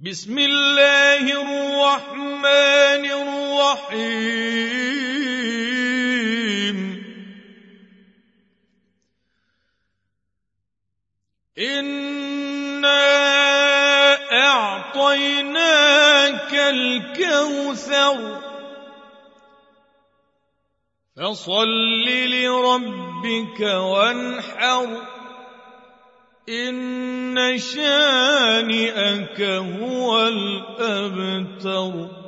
بسم الله الرحمن الرحيم. إنا أعطيناك الكوثر. فصل لربك وانحر. إن شانئك هو الأبتر.